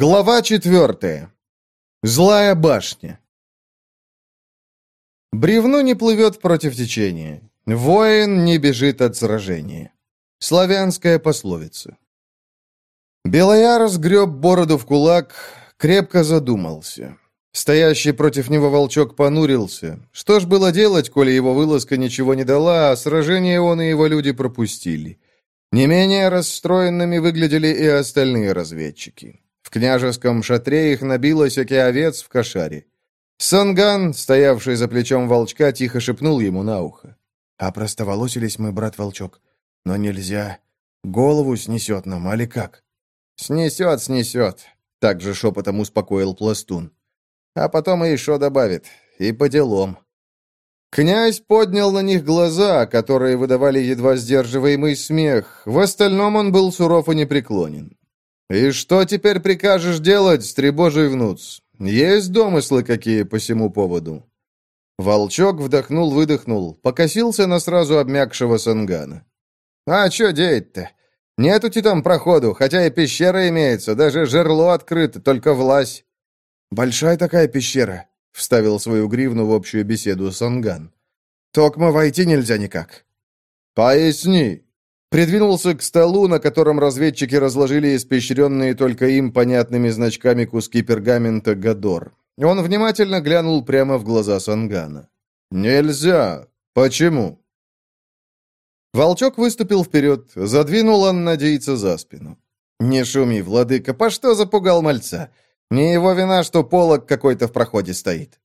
Глава четвертая. Злая башня. Бревно не плывет против течения. Воин не бежит от сражения. Славянская пословица. Белояр сгреб бороду в кулак, крепко задумался. Стоящий против него волчок понурился. Что ж было делать, коли его вылазка ничего не дала, а сражение он и его люди пропустили? Не менее расстроенными выглядели и остальные разведчики. В княжеском шатре их набилось оки овец в кошаре. Санган, стоявший за плечом волчка, тихо шепнул ему на ухо. «А простоволосились мы, брат-волчок. Но нельзя. Голову снесет нам, али как?» «Снесет, снесет», — также шепотом успокоил пластун. «А потом и еще добавит. И по делам». Князь поднял на них глаза, которые выдавали едва сдерживаемый смех. В остальном он был суров и непреклонен. «И что теперь прикажешь делать, стребожий внуц? Есть домыслы какие по всему поводу?» Волчок вдохнул-выдохнул, покосился на сразу обмякшего сангана. «А что делать-то? Нету там проходу, хотя и пещера имеется, даже жерло открыто, только власть». «Большая такая пещера», — вставил свою гривну в общую беседу Санган. «Токмо войти нельзя никак». «Поясни», Придвинулся к столу, на котором разведчики разложили испещренные только им понятными значками куски пергамента Гадор. Он внимательно глянул прямо в глаза Сангана. «Нельзя! Почему?» Волчок выступил вперед, задвинул Аннадейца за спину. «Не шуми, владыка, по что запугал мальца? Не его вина, что полог какой-то в проходе стоит».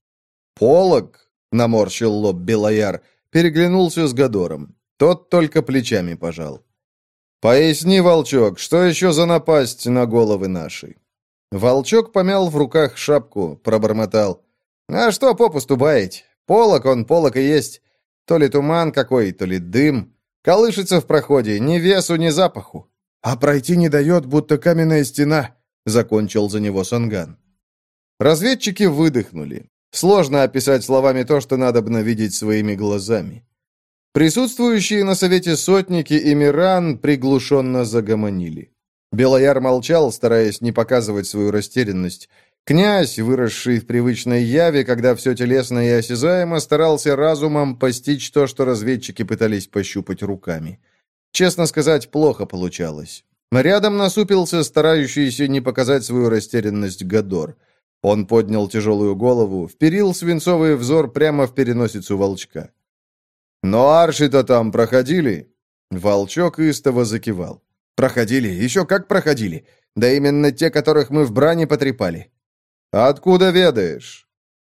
«Полог?» — наморщил лоб Белояр, переглянулся с Гадором. Тот только плечами пожал. «Поясни, Волчок, что еще за напасть на головы наши?» Волчок помял в руках шапку, пробормотал. «А что попусту баять? Полок он, полок и есть. То ли туман какой, то ли дым. Колышется в проходе, ни весу, ни запаху. А пройти не дает, будто каменная стена», — закончил за него Санган. Разведчики выдохнули. Сложно описать словами то, что надо видеть своими глазами. Присутствующие на совете сотники и Миран приглушенно загомонили. Белояр молчал, стараясь не показывать свою растерянность. Князь, выросший в привычной яве, когда все телесно и осязаемо, старался разумом постичь то, что разведчики пытались пощупать руками. Честно сказать, плохо получалось. Рядом насупился старающийся не показать свою растерянность Гадор. Он поднял тяжелую голову, вперил свинцовый взор прямо в переносицу волчка. «Но арши-то там проходили?» Волчок истово закивал. «Проходили, еще как проходили. Да именно те, которых мы в брани потрепали». «Откуда ведаешь?»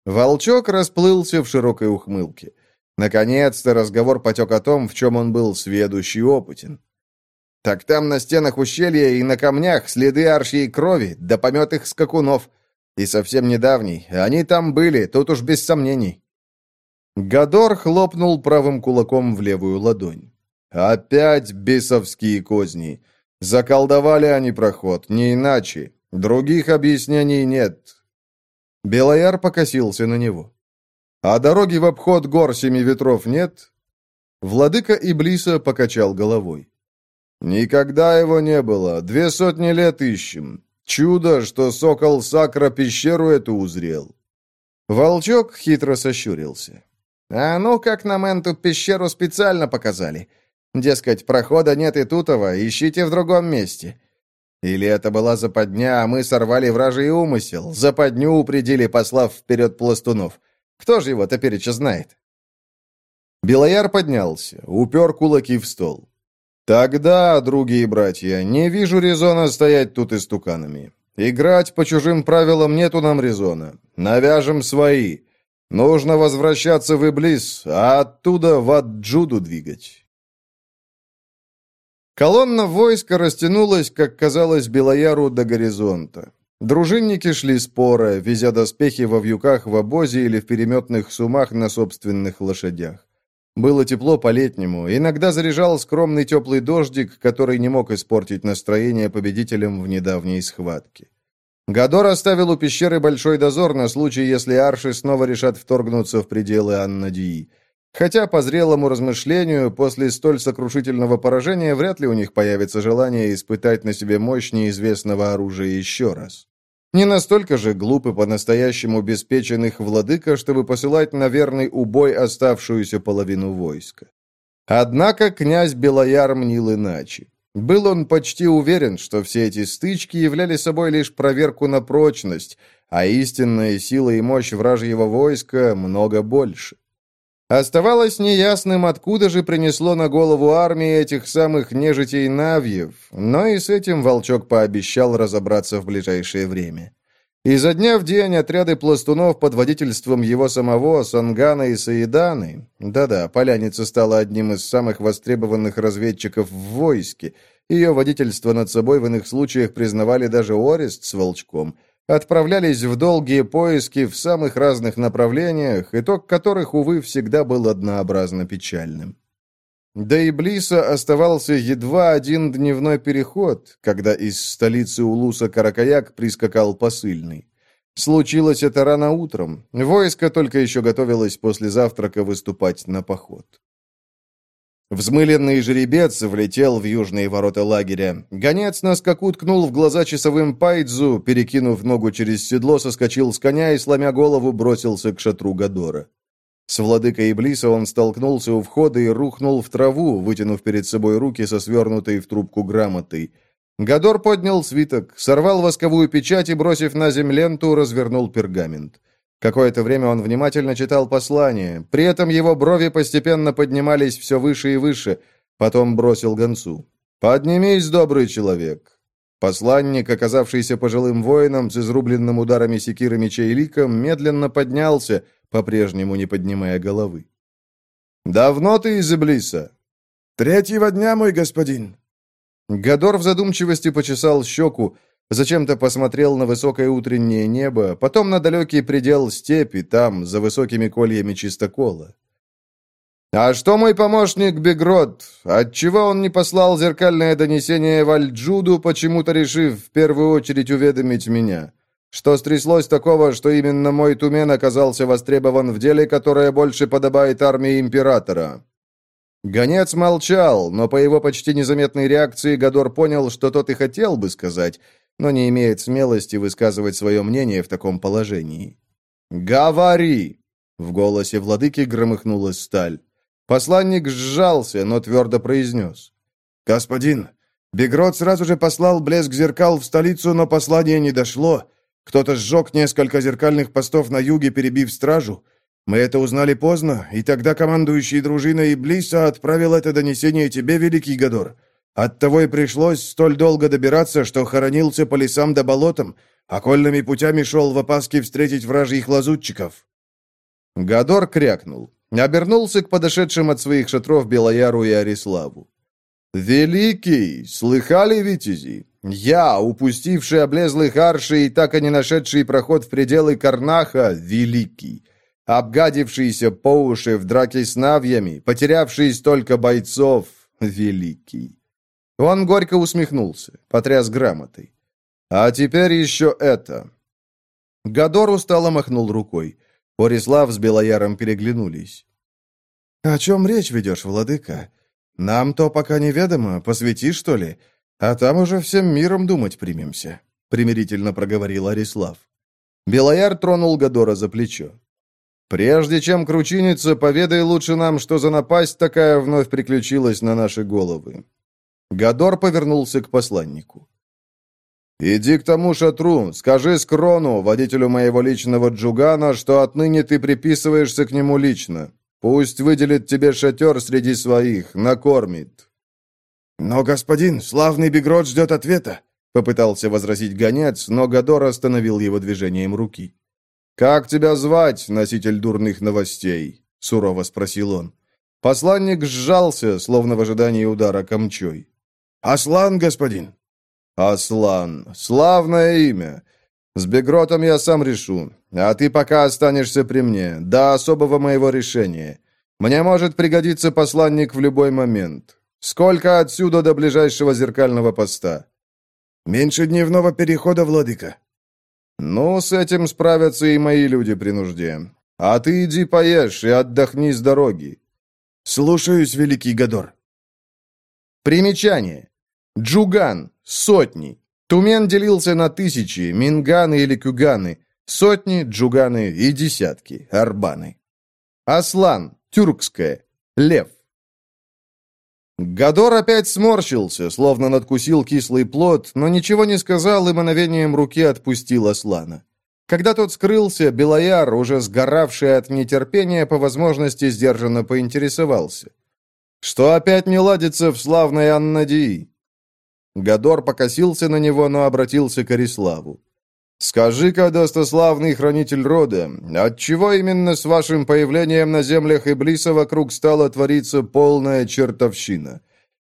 Волчок расплылся в широкой ухмылке. Наконец-то разговор потек о том, в чем он был сведущий и опытен. «Так там на стенах ущелья и на камнях следы арши и крови, да помет их скакунов. И совсем недавний. Они там были, тут уж без сомнений». Гадор хлопнул правым кулаком в левую ладонь. «Опять бесовские козни. Заколдовали они проход, не иначе. Других объяснений нет». Белояр покосился на него. «А дороги в обход гор семи ветров нет?» Владыка Иблиса покачал головой. «Никогда его не было. Две сотни лет ищем. Чудо, что сокол Сакра пещеру эту узрел». Волчок хитро сощурился. А ну, как нам эту пещеру специально показали. Дескать, прохода нет и тутова, ищите в другом месте. Или это была западня, а мы сорвали вражий умысел, западню упредили, послав вперед пластунов. Кто же его топереча знает? Белояр поднялся, упер кулаки в стол. «Тогда, другие братья, не вижу резона стоять тут истуканами. Играть по чужим правилам нету нам резона. Навяжем свои. Нужно возвращаться в Иблис, а оттуда в Аджуду двигать. Колонна войска растянулась, как казалось Белояру, до горизонта. Дружинники шли споро, везя доспехи во вьюках в обозе или в переметных сумах на собственных лошадях. Было тепло по-летнему, иногда заряжал скромный теплый дождик, который не мог испортить настроение победителям в недавней схватке. Гадор оставил у пещеры большой дозор на случай, если арши снова решат вторгнуться в пределы Аннадии. Хотя, по зрелому размышлению, после столь сокрушительного поражения вряд ли у них появится желание испытать на себе мощь неизвестного оружия еще раз. Не настолько же глупы по-настоящему обеспеченных владыка, чтобы посылать на верный убой оставшуюся половину войска. Однако князь Белояр мнил иначе. Был он почти уверен, что все эти стычки являли собой лишь проверку на прочность, а истинная сила и мощь вражьего войска много больше. Оставалось неясным, откуда же принесло на голову армии этих самых нежитей Навьев, но и с этим Волчок пообещал разобраться в ближайшее время. Изо дня в день отряды пластунов под водительством его самого, Сангана и Саиданы, да-да, поляница стала одним из самых востребованных разведчиков в войске, ее водительство над собой в иных случаях признавали даже Орест с Волчком, отправлялись в долгие поиски в самых разных направлениях, итог которых, увы, всегда был однообразно печальным. Да и Блиса оставался едва один дневной переход, когда из столицы Улуса Каракаяк прискакал посыльный. Случилось это рано утром. Войско только еще готовилось после завтрака выступать на поход. Взмыленный жеребец влетел в южные ворота лагеря. Гонец на скаку ткнул в глаза часовым пайдзу, перекинув ногу через седло, соскочил с коня и, сломя голову, бросился к шатру Гадора. С владыкой Иблиса он столкнулся у входа и рухнул в траву, вытянув перед собой руки со свернутой в трубку грамотой. Гадор поднял свиток, сорвал восковую печать и, бросив на землю ленту, развернул пергамент. Какое-то время он внимательно читал послание, при этом его брови постепенно поднимались все выше и выше, потом бросил гонцу. «Поднимись, добрый человек!» Посланник, оказавшийся пожилым воином с изрубленным ударами секиры мечей ликом, медленно поднялся, по-прежнему не поднимая головы. «Давно ты из Иблиса?» «Третьего дня, мой господин». Гадор в задумчивости почесал щеку, зачем-то посмотрел на высокое утреннее небо, потом на далекий предел степи, там, за высокими кольями чистокола. «А что мой помощник Бегрод? Отчего он не послал зеркальное донесение Вальджуду, почему-то решив в первую очередь уведомить меня?» Что стряслось такого, что именно мой Тумен оказался востребован в деле, которое больше подобает армии императора?» Гонец молчал, но по его почти незаметной реакции Гадор понял, что тот и хотел бы сказать, но не имеет смелости высказывать свое мнение в таком положении. «Говори!» — в голосе владыки громыхнула сталь. Посланник сжался, но твердо произнес. «Господин, Бегрод сразу же послал блеск зеркал в столицу, но послание не дошло. Кто-то сжег несколько зеркальных постов на юге, перебив стражу. Мы это узнали поздно, и тогда командующий дружиной Иблиса отправил это донесение тебе, Великий Гадор. Оттого и пришлось столь долго добираться, что хоронился по лесам да болотам, окольными путями шел в опаске встретить вражьих лазутчиков». Гадор крякнул, обернулся к подошедшим от своих шатров Белояру и Ариславу. «Великий! Слыхали, витязи? Я, упустивший облезлый харши и так и не нашедший проход в пределы Карнаха, великий, обгадившийся по уши в драке с навьями, потерявший столько бойцов, великий. Он горько усмехнулся, потряс грамотой. А теперь еще это. Гадор устало махнул рукой. Орислав с Белояром переглянулись. «О чем речь ведешь, владыка? Нам то пока неведомо, посвяти, что ли?» «А там уже всем миром думать примемся», — примирительно проговорил Арислав. Белояр тронул Гадора за плечо. «Прежде чем кручиниться, поведай лучше нам, что за напасть такая вновь приключилась на наши головы». Гадор повернулся к посланнику. «Иди к тому шатру, скажи Скрону, водителю моего личного джугана, что отныне ты приписываешься к нему лично. Пусть выделит тебе шатер среди своих, накормит. «Но, господин, славный Бегрод ждет ответа», — попытался возразить гонец, но Гадор остановил его движением руки. «Как тебя звать, носитель дурных новостей?» — сурово спросил он. Посланник сжался, словно в ожидании удара камчой. «Аслан, господин». «Аслан. Славное имя. С Бегротом я сам решу, а ты пока останешься при мне, до особого моего решения. Мне может пригодиться посланник в любой момент. Сколько отсюда до ближайшего зеркального поста? Меньше дневного перехода, владыка. Ну, с этим справятся и мои люди при нужде. А ты иди поешь и отдохни с дороги. Слушаюсь, великий Гадор. Примечание. Джуган. Сотни. Тумен делился на тысячи, минганы или кюганы, сотни, джуганы и десятки, арбаны. Аслан, тюркское, лев. Гадор опять сморщился, словно надкусил кислый плод, но ничего не сказал и мановением руки отпустил Аслана. Когда тот скрылся, Белояр, уже сгоравший от нетерпения, по возможности сдержанно поинтересовался. «Что опять не ладится в славной Аннадии?» Гадор покосился на него, но обратился к Ариславу. «Скажи-ка, достославный хранитель рода, отчего именно с вашим появлением на землях Иблиса вокруг стала твориться полная чертовщина?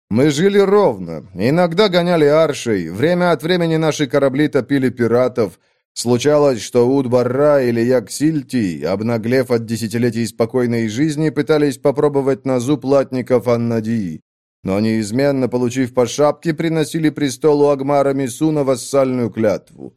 Мы жили ровно, иногда гоняли аршей, время от времени наши корабли топили пиратов. Случалось, что Удбарра или Яксильти, обнаглев от десятилетий спокойной жизни, пытались попробовать на зуб латников Аннадии но неизменно, получив по шапке, приносили престолу Агмара Мисуна вассальную клятву.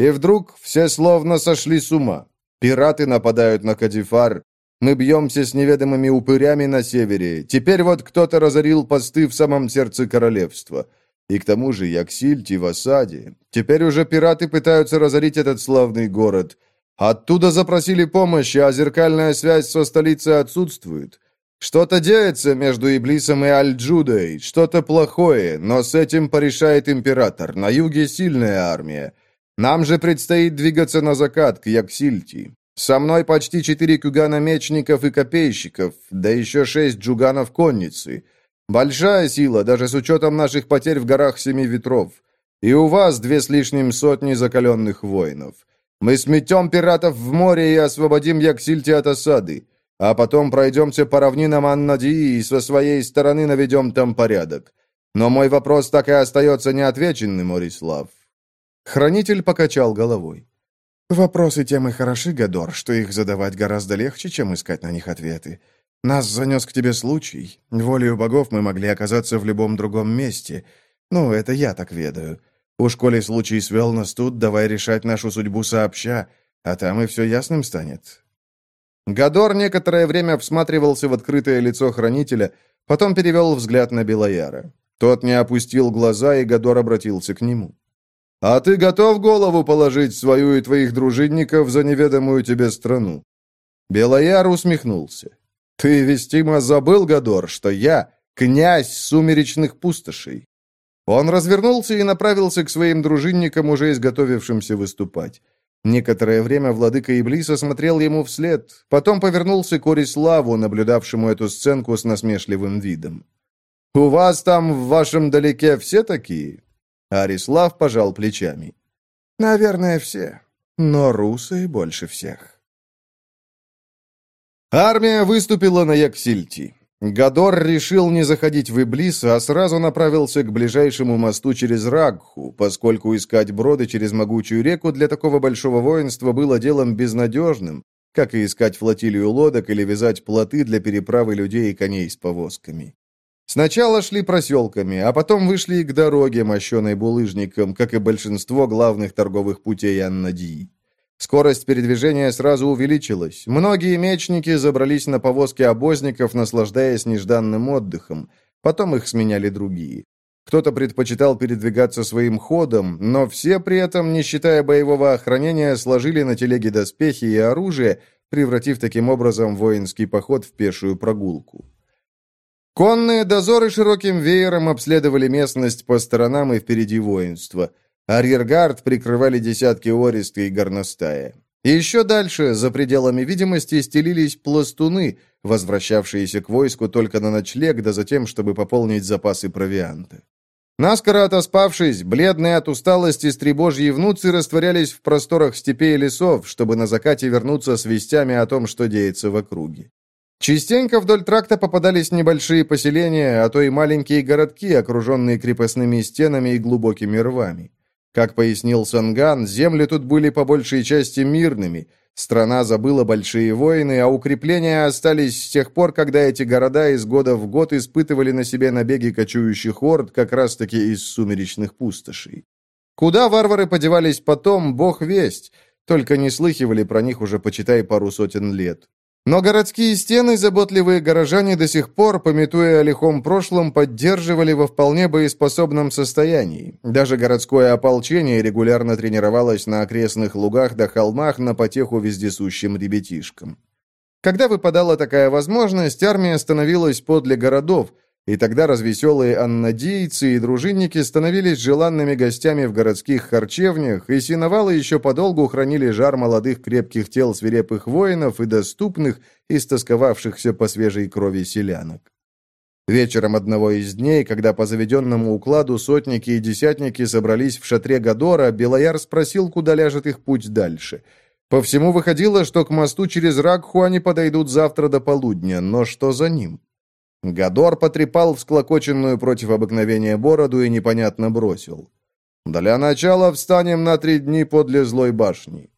И вдруг все словно сошли с ума. Пираты нападают на Кадифар. Мы бьемся с неведомыми упырями на севере. Теперь вот кто-то разорил посты в самом сердце королевства. И к тому же Яксильти в осаде. Теперь уже пираты пытаются разорить этот славный город. Оттуда запросили помощи, а зеркальная связь со столицей отсутствует. Что-то деется между Иблисом и Аль-Джудой, что-то плохое, но с этим порешает император. На юге сильная армия. Нам же предстоит двигаться на закат, к Яксильти. Со мной почти четыре кюгана мечников и копейщиков, да еще шесть джуганов конницы. Большая сила, даже с учетом наших потерь в горах Семи Ветров. И у вас две с лишним сотни закаленных воинов. Мы сметем пиратов в море и освободим Яксильти от осады. А потом пройдемся по равнинам Аннадии и со своей стороны наведем там порядок. Но мой вопрос так и остается неотвеченным, Орислав». Хранитель покачал головой. «Вопросы тем и хороши, Гадор, что их задавать гораздо легче, чем искать на них ответы. Нас занес к тебе случай. Волею богов мы могли оказаться в любом другом месте. Ну, это я так ведаю. Уж коли случай свел нас тут, давай решать нашу судьбу сообща, а там и все ясным станет. Гадор некоторое время всматривался в открытое лицо хранителя, потом перевел взгляд на Белояра. Тот не опустил глаза, и Гадор обратился к нему. «А ты готов голову положить свою и твоих дружинников за неведомую тебе страну?» Белояр усмехнулся. «Ты, вестимо, забыл, Гадор, что я князь сумеречных пустошей?» Он развернулся и направился к своим дружинникам, уже изготовившимся выступать. Некоторое время владыка Иблиса смотрел ему вслед, потом повернулся к Ориславу, наблюдавшему эту сценку с насмешливым видом. «У вас там в вашем далеке все такие?» Арислав пожал плечами. «Наверное, все, но русы больше всех». Армия выступила на Яксильти. Гадор решил не заходить в Иблис, а сразу направился к ближайшему мосту через Рагху, поскольку искать броды через могучую реку для такого большого воинства было делом безнадежным, как и искать флотилию лодок или вязать плоты для переправы людей и коней с повозками. Сначала шли проселками, а потом вышли к дороге, мощенной булыжником, как и большинство главных торговых путей Аннадии. Скорость передвижения сразу увеличилась. Многие мечники забрались на повозки обозников, наслаждаясь нежданным отдыхом. Потом их сменяли другие. Кто-то предпочитал передвигаться своим ходом, но все при этом, не считая боевого охранения, сложили на телеге доспехи и оружие, превратив таким образом воинский поход в пешую прогулку. Конные дозоры широким веером обследовали местность по сторонам и впереди воинства – Арьергард прикрывали десятки ориста и горностая. Еще дальше, за пределами видимости, стелились пластуны, возвращавшиеся к войску только на ночлег, да затем, чтобы пополнить запасы провианта. Наскоро отоспавшись, бледные от усталости стребожьи внуцы растворялись в просторах степей и лесов, чтобы на закате вернуться с вестями о том, что деется в округе. Частенько вдоль тракта попадались небольшие поселения, а то и маленькие городки, окруженные крепостными стенами и глубокими рвами. Как пояснил Санган, земли тут были по большей части мирными. Страна забыла большие войны, а укрепления остались с тех пор, когда эти города из года в год испытывали на себе набеги кочующих орд как раз-таки из сумеречных пустошей. Куда варвары подевались потом, бог весть, только не слыхивали про них уже, почитай, пару сотен лет. Но городские стены заботливые горожане до сих пор, пометуя о лихом прошлом, поддерживали во вполне боеспособном состоянии. Даже городское ополчение регулярно тренировалось на окрестных лугах да холмах на потеху вездесущим ребятишкам. Когда выпадала такая возможность, армия становилась подле городов, и тогда развеселые аннадийцы и дружинники становились желанными гостями в городских харчевнях, и синовалы еще подолгу хранили жар молодых крепких тел свирепых воинов и доступных, истосковавшихся по свежей крови селянок. Вечером одного из дней, когда по заведенному укладу сотники и десятники собрались в шатре Гадора, Белояр спросил, куда ляжет их путь дальше. По всему выходило, что к мосту через Ракху они подойдут завтра до полудня, но что за ним? Гадор потрепал всклокоченную против обыкновения бороду и непонятно бросил. «Для начала встанем на три дни подле злой башни».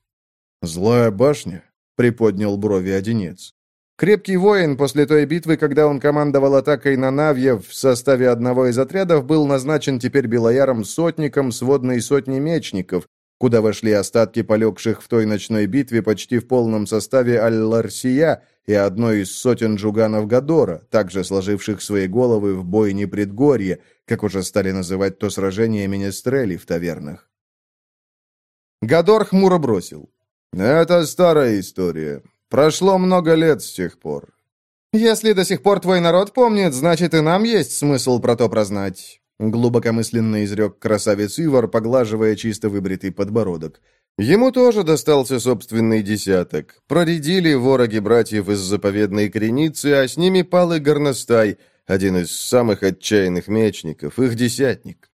«Злая башня?» — приподнял брови Одинец. Крепкий воин после той битвы, когда он командовал атакой на Навьев в составе одного из отрядов, был назначен теперь Белояром сотником сводной сотни мечников, куда вошли остатки полегших в той ночной битве почти в полном составе Аль-Ларсия и одной из сотен джуганов Гадора, также сложивших свои головы в бойне предгорье, как уже стали называть то сражение Менестрели в тавернах. Гадор хмуро бросил. «Это старая история. Прошло много лет с тех пор. Если до сих пор твой народ помнит, значит и нам есть смысл про то прознать», глубокомысленно изрек красавец Ивар, поглаживая чисто выбритый подбородок. Ему тоже достался собственный десяток. Проредили вороги братьев из заповедной креницы, а с ними пал и горностай, один из самых отчаянных мечников, их десятник.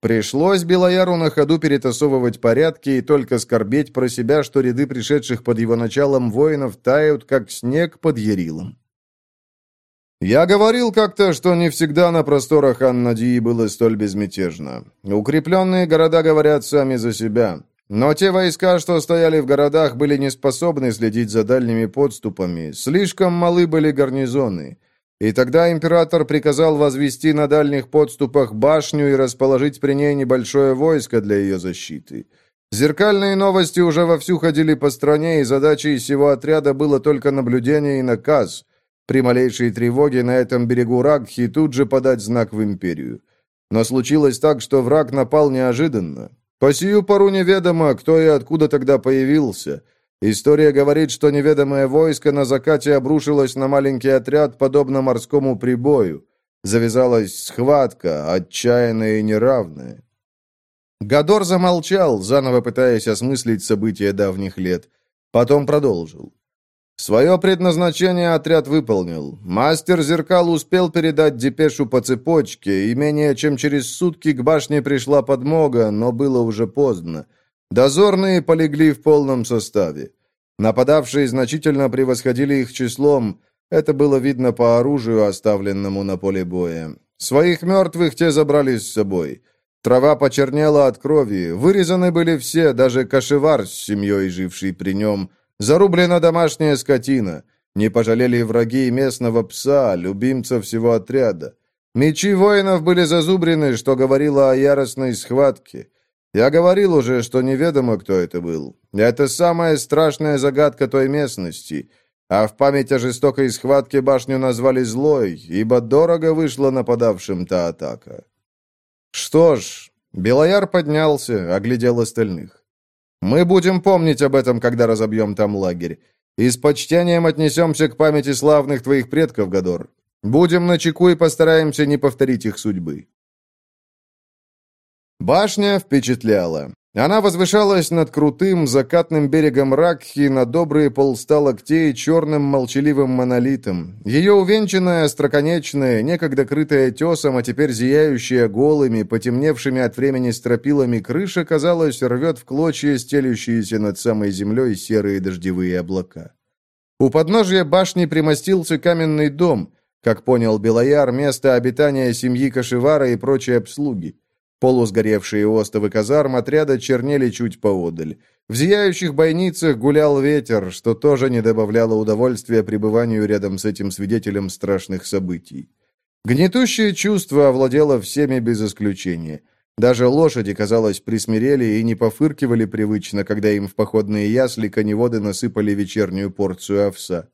Пришлось Белояру на ходу перетасовывать порядки и только скорбеть про себя, что ряды пришедших под его началом воинов тают, как снег под Ярилом. Я говорил как-то, что не всегда на просторах Аннадии было столь безмятежно. Укрепленные города говорят сами за себя. Но те войска, что стояли в городах, были не способны следить за дальними подступами. Слишком малы были гарнизоны. И тогда император приказал возвести на дальних подступах башню и расположить при ней небольшое войско для ее защиты. Зеркальные новости уже вовсю ходили по стране, и задачей всего отряда было только наблюдение и наказ. При малейшей тревоге на этом берегу Рагхи тут же подать знак в империю. Но случилось так, что враг напал неожиданно. По сию пору неведомо, кто и откуда тогда появился. История говорит, что неведомое войско на закате обрушилось на маленький отряд, подобно морскому прибою. Завязалась схватка, отчаянная и неравная. Гадор замолчал, заново пытаясь осмыслить события давних лет. Потом продолжил. Свое предназначение отряд выполнил. Мастер зеркал успел передать депешу по цепочке, и менее чем через сутки к башне пришла подмога, но было уже поздно. Дозорные полегли в полном составе. Нападавшие значительно превосходили их числом, это было видно по оружию, оставленному на поле боя. Своих мертвых те забрали с собой. Трава почернела от крови, вырезаны были все, даже кошевар с семьей, живший при нем – Зарублена домашняя скотина. Не пожалели враги местного пса, любимца всего отряда. Мечи воинов были зазубрены, что говорило о яростной схватке. Я говорил уже, что неведомо, кто это был. Это самая страшная загадка той местности. А в память о жестокой схватке башню назвали злой, ибо дорого вышла нападавшим та атака. Что ж, Белояр поднялся, оглядел остальных. Мы будем помнить об этом, когда разобьем там лагерь. И с почтением отнесемся к памяти славных твоих предков, Гадор. Будем начеку и постараемся не повторить их судьбы». Башня впечатляла. Она возвышалась над крутым закатным берегом Ракхи на добрые полста локтей черным молчаливым монолитом. Ее увенчанная, остроконечная, некогда крытая тесом, а теперь зияющая голыми, потемневшими от времени стропилами крыша, казалось, рвет в клочья стелющиеся над самой землей серые дождевые облака. У подножия башни примостился каменный дом, как понял Белояр, место обитания семьи Кашевара и прочей обслуги. Полусгоревшие остовы казарм отряда чернели чуть поодаль. В зияющих бойницах гулял ветер, что тоже не добавляло удовольствия пребыванию рядом с этим свидетелем страшных событий. Гнетущее чувство овладело всеми без исключения. Даже лошади, казалось, присмирели и не пофыркивали привычно, когда им в походные ясли коневоды насыпали вечернюю порцию овса.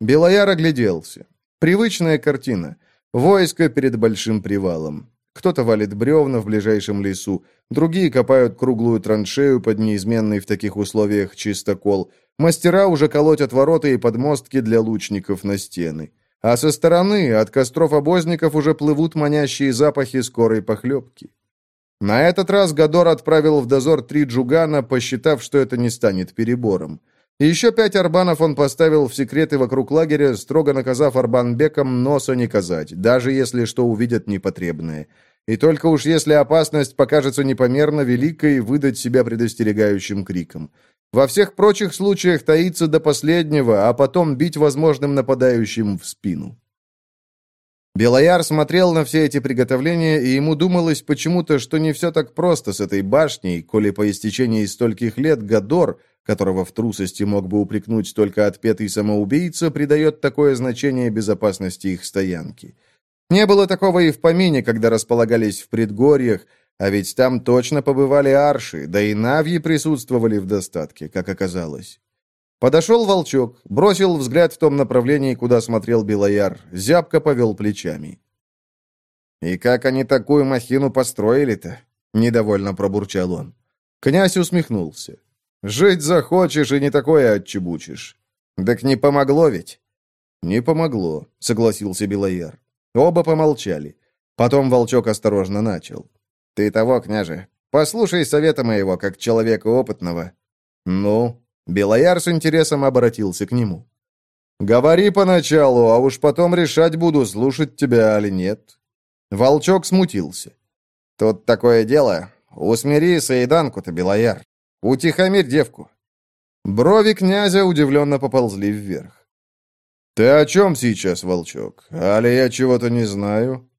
Белояр огляделся. Привычная картина. Войско перед большим привалом. Кто-то валит бревна в ближайшем лесу, другие копают круглую траншею под неизменный в таких условиях чистокол. Мастера уже колотят ворота и подмостки для лучников на стены. А со стороны от костров обозников уже плывут манящие запахи скорой похлебки. На этот раз Гадор отправил в дозор три джугана, посчитав, что это не станет перебором. Еще пять арбанов он поставил в секреты вокруг лагеря, строго наказав арбанбекам носа не казать, даже если что увидят непотребное. И только уж если опасность покажется непомерно великой, выдать себя предостерегающим криком. Во всех прочих случаях таиться до последнего, а потом бить возможным нападающим в спину. Белояр смотрел на все эти приготовления, и ему думалось почему-то, что не все так просто с этой башней, коли по истечении стольких лет Гадор, которого в трусости мог бы упрекнуть только отпетый самоубийца, придает такое значение безопасности их стоянки. Не было такого и в помине, когда располагались в предгорьях, а ведь там точно побывали арши, да и навьи присутствовали в достатке, как оказалось. Подошел волчок, бросил взгляд в том направлении, куда смотрел Белояр, зябко повел плечами. «И как они такую махину построили-то?» — недовольно пробурчал он. Князь усмехнулся. «Жить захочешь и не такое отчебучишь. Так не помогло ведь?» «Не помогло», — согласился Белояр. Оба помолчали. Потом волчок осторожно начал. «Ты того, княже, послушай совета моего, как человека опытного». «Ну?» Белояр с интересом обратился к нему. «Говори поначалу, а уж потом решать буду, слушать тебя или нет». Волчок смутился. «Тут такое дело. Усмири Саиданку-то, Белояр. Утихомирь девку». Брови князя удивленно поползли вверх. «Ты о чем сейчас, волчок? Али я чего-то не знаю?»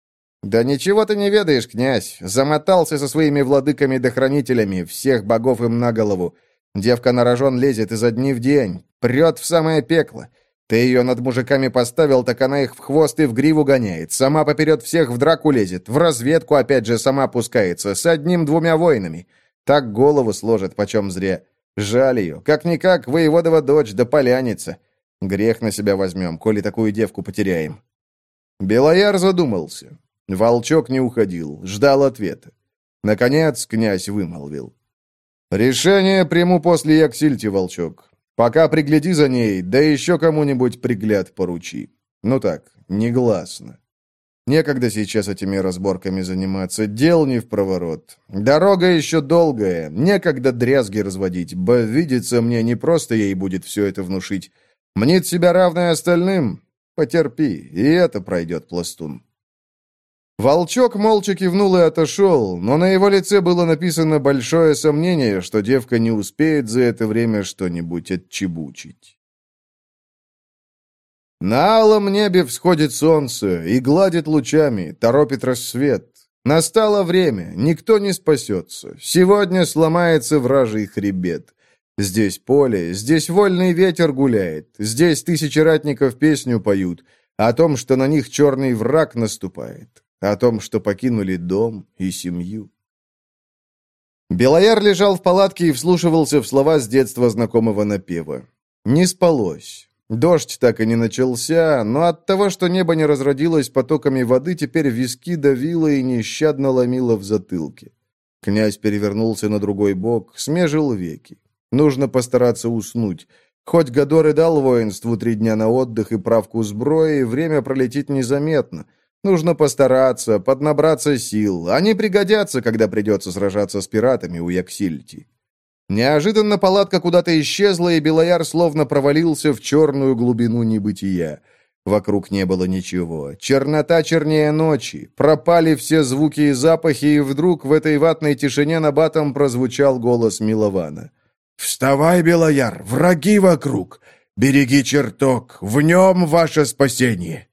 «Да ничего ты не ведаешь, князь. Замотался со своими владыками-дохранителями, всех богов им на голову. Девка на рожон лезет изо дни в день, прет в самое пекло. Ты ее над мужиками поставил, так она их в хвост и в гриву гоняет. Сама поперед всех в драку лезет, в разведку опять же сама пускается, с одним-двумя воинами. Так голову сложит, почем зря. Жаль ее. Как-никак, воеводова дочь, да поляница. Грех на себя возьмем, коли такую девку потеряем». Белояр задумался. Волчок не уходил, ждал ответа. Наконец князь вымолвил. «Решение приму после Яксильти, Волчок. Пока пригляди за ней, да еще кому-нибудь пригляд поручи. Ну так, негласно. Некогда сейчас этими разборками заниматься, дел не в проворот. Дорога еще долгая, некогда дрязги разводить, бо видится мне, не просто ей будет все это внушить. Мнит себя равной остальным? Потерпи, и это пройдет пластун». Волчок молча кивнул и отошел, но на его лице было написано большое сомнение, что девка не успеет за это время что-нибудь отчебучить. На алом небе всходит солнце и гладит лучами, торопит рассвет. Настало время, никто не спасется. Сегодня сломается вражий хребет. Здесь поле, здесь вольный ветер гуляет, здесь тысячи ратников песню поют о том, что на них черный враг наступает о том, что покинули дом и семью. Белояр лежал в палатке и вслушивался в слова с детства знакомого напева. Не спалось. Дождь так и не начался, но от того, что небо не разродилось потоками воды, теперь виски давило и нещадно ломило в затылке. Князь перевернулся на другой бок, смежил веки. Нужно постараться уснуть. Хоть Гадор и дал воинству три дня на отдых и правку сброи, время пролетит незаметно — Нужно постараться, поднабраться сил. Они пригодятся, когда придется сражаться с пиратами у Яксильти. Неожиданно палатка куда-то исчезла, и Белояр словно провалился в черную глубину небытия. Вокруг не было ничего. Чернота чернее ночи. Пропали все звуки и запахи, и вдруг в этой ватной тишине на батом прозвучал голос Милована. «Вставай, Белояр! Враги вокруг! Береги чертог! В нем ваше спасение!»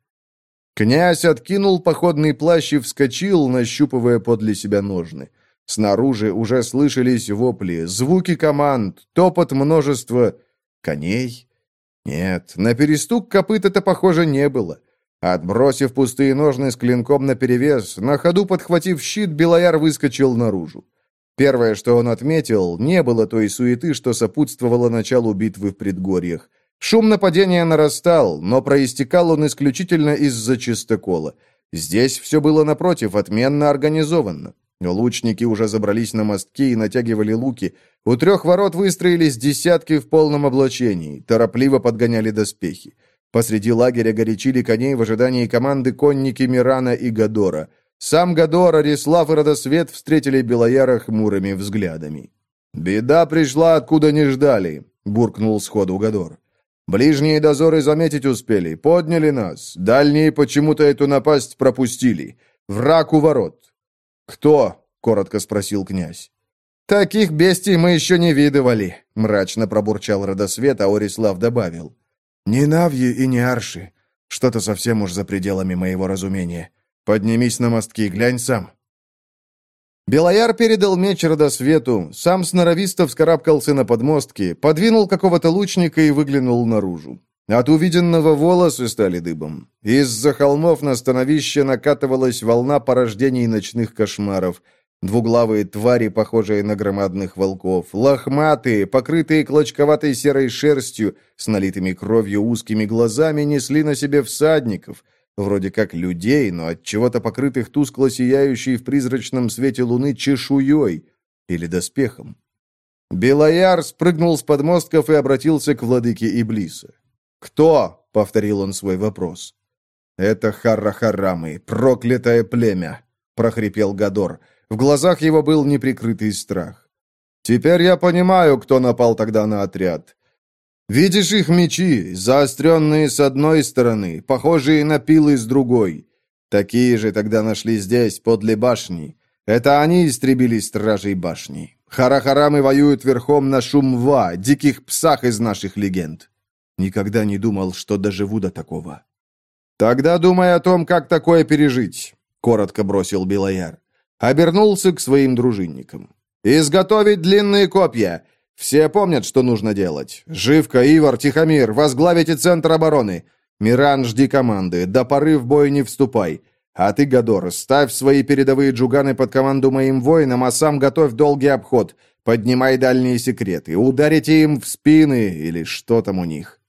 Князь откинул походный плащ и вскочил, нащупывая подле себя ножны. Снаружи уже слышались вопли, звуки команд, топот множества коней. Нет, на перестук копыт это, похоже, не было. Отбросив пустые ножны с клинком наперевес, на ходу подхватив щит, Белояр выскочил наружу. Первое, что он отметил, не было той суеты, что сопутствовало началу битвы в предгорьях. Шум нападения нарастал, но проистекал он исключительно из-за чистокола. Здесь все было, напротив, отменно организовано. Лучники уже забрались на мостки и натягивали луки. У трех ворот выстроились десятки в полном облачении, торопливо подгоняли доспехи. Посреди лагеря горячили коней в ожидании команды конники Мирана и Гадора. Сам Гадор, Арислав и Родосвет встретили Белояра хмурыми взглядами. «Беда пришла, откуда не ждали», — буркнул сходу Гадор. «Ближние дозоры заметить успели, подняли нас. Дальние почему-то эту напасть пропустили. Враг у ворот. «Кто?» — коротко спросил князь. «Таких бестий мы еще не видывали», — мрачно пробурчал Родосвет, а Орислав добавил. «Не Навьи и не Арши. Что-то совсем уж за пределами моего разумения. Поднимись на мостки, глянь сам». Белояр передал меч Родосвету, сам сноровисто вскарабкался на подмостки, подвинул какого-то лучника и выглянул наружу. От увиденного волосы стали дыбом. Из-за холмов на становище накатывалась волна порождений ночных кошмаров. Двуглавые твари, похожие на громадных волков, лохматые, покрытые клочковатой серой шерстью, с налитыми кровью узкими глазами, несли на себе всадников, вроде как людей, но от чего-то покрытых тускло сияющей в призрачном свете луны чешуей или доспехом. Белояр спрыгнул с подмостков и обратился к владыке Иблиса. «Кто?» — повторил он свой вопрос. «Это Харрахарамы, проклятое племя!» — прохрипел Гадор. В глазах его был неприкрытый страх. «Теперь я понимаю, кто напал тогда на отряд. Видишь их мечи, заостренные с одной стороны, похожие на пилы с другой. Такие же тогда нашли здесь, подле башни. Это они истребили стражей башни. Харахарамы воюют верхом на Шумва, диких псах из наших легенд. Никогда не думал, что доживу до такого. «Тогда думай о том, как такое пережить», — коротко бросил Белояр. Обернулся к своим дружинникам. «Изготовить длинные копья. Все помнят, что нужно делать. Живка, Ивар, Тихомир, возглавите центр обороны. Миран, жди команды. До поры в бой не вступай. А ты, Гадор, ставь свои передовые джуганы под команду моим воинам, а сам готовь долгий обход. Поднимай дальние секреты. Ударите им в спины или что там у них.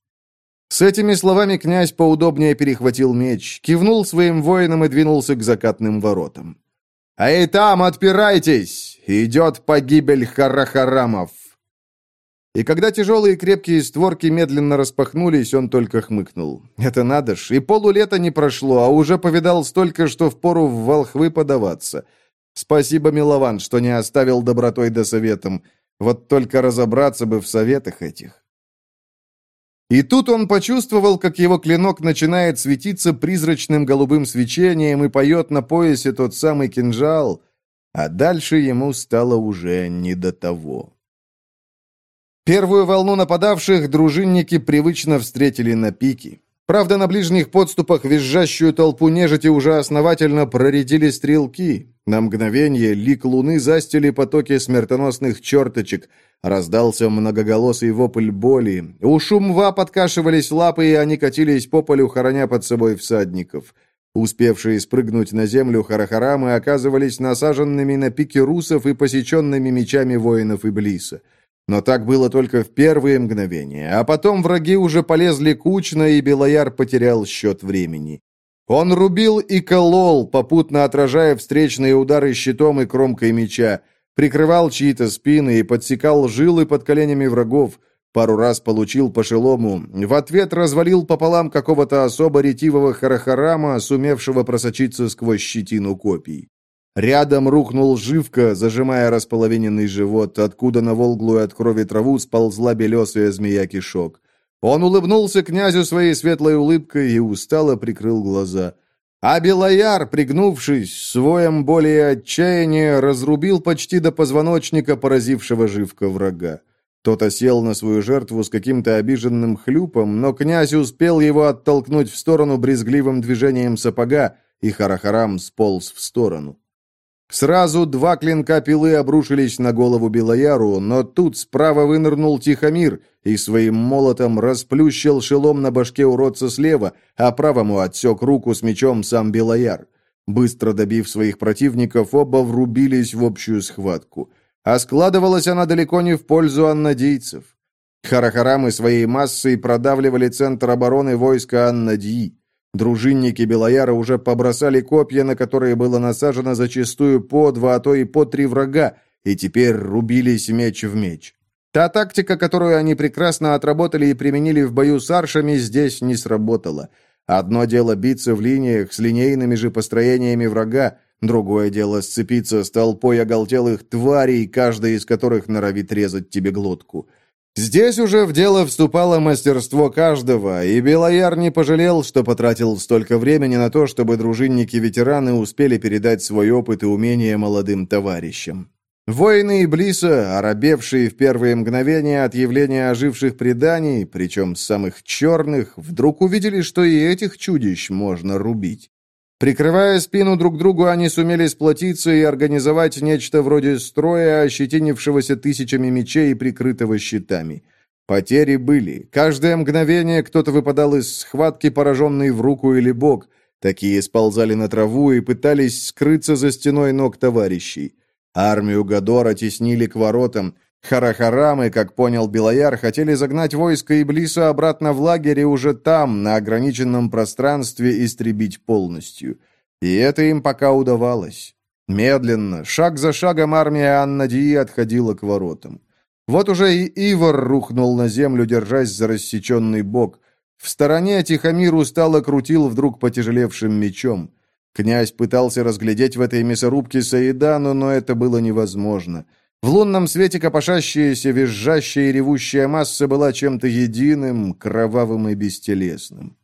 С этими словами князь поудобнее перехватил меч, кивнул своим воинам и двинулся к закатным воротам. «Эй там, отпирайтесь! Идет погибель Харахарамов!» И когда тяжелые крепкие створки медленно распахнулись, он только хмыкнул. «Это надо ж, и полулета не прошло, а уже повидал столько, что впору в волхвы подаваться. Спасибо, Милован, что не оставил добротой до советом. Вот только разобраться бы в советах этих». И тут он почувствовал, как его клинок начинает светиться призрачным голубым свечением и поет на поясе тот самый кинжал, а дальше ему стало уже не до того. Первую волну нападавших дружинники привычно встретили на пике. Правда, на ближних подступах визжащую толпу нежити уже основательно проредили стрелки. На мгновение лик луны застили потоки смертоносных черточек. Раздался многоголосый вопль боли. У шумва подкашивались лапы, и они катились по полю, хороня под собой всадников. Успевшие спрыгнуть на землю Харахарамы оказывались насаженными на пике русов и посеченными мечами воинов Иблиса. Но так было только в первые мгновения, а потом враги уже полезли кучно, и Белояр потерял счет времени. Он рубил и колол, попутно отражая встречные удары щитом и кромкой меча, прикрывал чьи-то спины и подсекал жилы под коленями врагов, пару раз получил по шелому, в ответ развалил пополам какого-то особо ретивого харахарама, сумевшего просочиться сквозь щетину копий. Рядом рухнул живка, зажимая располовиненный живот, откуда на волглую от крови траву сползла белесая змея-кишок. Он улыбнулся князю своей светлой улыбкой и устало прикрыл глаза. А Белояр, пригнувшись, своем более отчаяния, разрубил почти до позвоночника поразившего живка врага. Тот осел на свою жертву с каким-то обиженным хлюпом, но князь успел его оттолкнуть в сторону брезгливым движением сапога, и Харахарам сполз в сторону. Сразу два клинка пилы обрушились на голову Белояру, но тут справа вынырнул Тихомир и своим молотом расплющил шелом на башке уродца слева, а правому отсек руку с мечом сам Белояр. Быстро добив своих противников, оба врубились в общую схватку. А складывалась она далеко не в пользу аннадийцев. Харахарамы своей массой продавливали центр обороны войска Аннадьи. Дружинники Белояра уже побросали копья, на которые было насажено зачастую по два, а то и по три врага, и теперь рубились меч в меч. Та тактика, которую они прекрасно отработали и применили в бою с аршами, здесь не сработала. Одно дело биться в линиях с линейными же построениями врага, другое дело сцепиться с толпой оголтелых тварей, каждая из которых норовит резать тебе глотку. Здесь уже в дело вступало мастерство каждого, и Белояр не пожалел, что потратил столько времени на то, чтобы дружинники-ветераны успели передать свой опыт и умения молодым товарищам. Воины Иблиса, оробевшие в первые мгновения от явления оживших преданий, причем самых черных, вдруг увидели, что и этих чудищ можно рубить. Прикрывая спину друг другу, они сумели сплотиться и организовать нечто вроде строя, ощетинившегося тысячами мечей, прикрытого щитами. Потери были. Каждое мгновение кто-то выпадал из схватки, пораженный в руку или бок. Такие сползали на траву и пытались скрыться за стеной ног товарищей. Армию Гадора теснили к воротам. Харахарамы, как понял Белояр, хотели загнать войско Иблиса обратно в лагерь и уже там, на ограниченном пространстве, истребить полностью. И это им пока удавалось. Медленно, шаг за шагом армия Аннадии отходила к воротам. Вот уже и Ивар рухнул на землю, держась за рассеченный бок. В стороне Тихомир устало крутил вдруг потяжелевшим мечом. Князь пытался разглядеть в этой мясорубке Саидану, но это было невозможно. В лунном свете копошащаяся, визжащая и ревущая масса была чем-то единым, кровавым и бестелесным.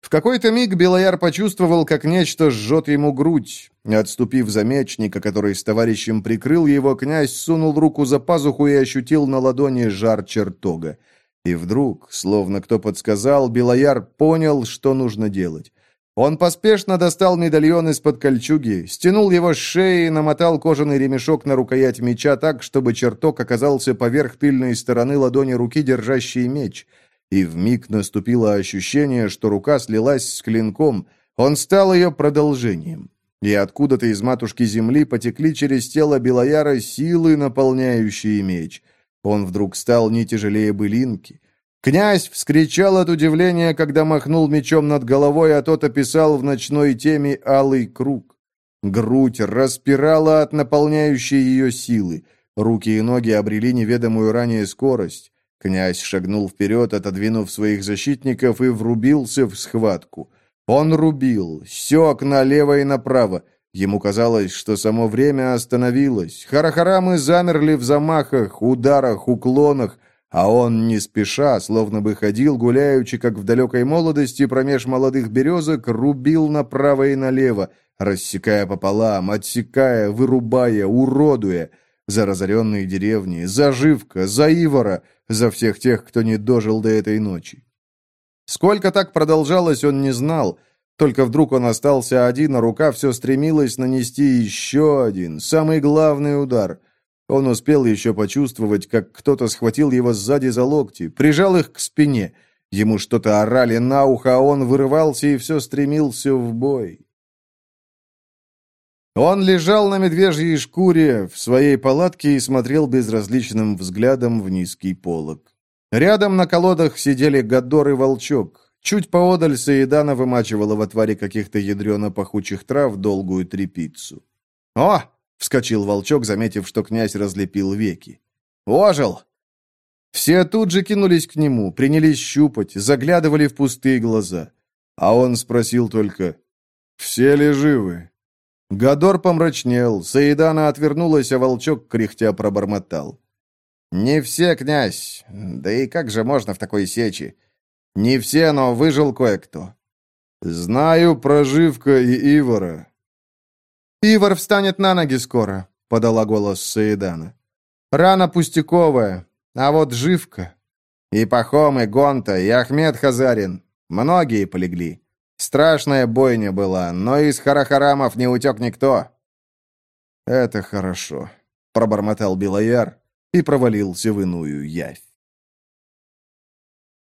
В какой-то миг Белояр почувствовал, как нечто жжет ему грудь. Отступив за мечника, который с товарищем прикрыл его, князь сунул руку за пазуху и ощутил на ладони жар чертога. И вдруг, словно кто подсказал, Белояр понял, что нужно делать. Он поспешно достал медальон из-под кольчуги, стянул его с шеи и намотал кожаный ремешок на рукоять меча так, чтобы чертог оказался поверх тыльной стороны ладони руки, держащей меч. И вмиг наступило ощущение, что рука слилась с клинком, он стал ее продолжением. И откуда-то из матушки земли потекли через тело Белояра силы, наполняющие меч. Он вдруг стал не тяжелее былинки. Князь вскричал от удивления, когда махнул мечом над головой, а тот описал в ночной теме алый круг. Грудь распирала от наполняющей ее силы. Руки и ноги обрели неведомую ранее скорость. Князь шагнул вперед, отодвинув своих защитников, и врубился в схватку. Он рубил, сек налево и направо. Ему казалось, что само время остановилось. Харахарамы замерли в замахах, ударах, уклонах, а он не спеша, словно бы ходил, гуляючи, как в далекой молодости, промеж молодых березок, рубил направо и налево, рассекая пополам, отсекая, вырубая, уродуя, за разоренные деревни, за Живка, за Ивара, за всех тех, кто не дожил до этой ночи. Сколько так продолжалось, он не знал, только вдруг он остался один, а рука все стремилась нанести еще один, самый главный удар — он успел еще почувствовать, как кто-то схватил его сзади за локти, прижал их к спине. Ему что-то орали на ухо, а он вырывался и все стремился в бой. Он лежал на медвежьей шкуре в своей палатке и смотрел безразличным взглядом в низкий полог. Рядом на колодах сидели Гадор и Волчок. Чуть поодаль Саидана вымачивала в отваре каких-то ядрено-пахучих трав долгую трепицу. «О, Вскочил волчок, заметив, что князь разлепил веки. «Ожил!» Все тут же кинулись к нему, принялись щупать, заглядывали в пустые глаза. А он спросил только «Все ли живы?» Гадор помрачнел, Саидана отвернулась, а волчок кряхтя пробормотал. «Не все, князь. Да и как же можно в такой сечи? Не все, но выжил кое-кто». «Знаю про Живка и Ивара. «Ивар встанет на ноги скоро», — подала голос Саидана. «Рана пустяковая, а вот живка. И Пахом, и Гонта, и Ахмед Хазарин. Многие полегли. Страшная бойня была, но из Харахарамов не утек никто». «Это хорошо», — пробормотал Белояр и провалился в иную явь.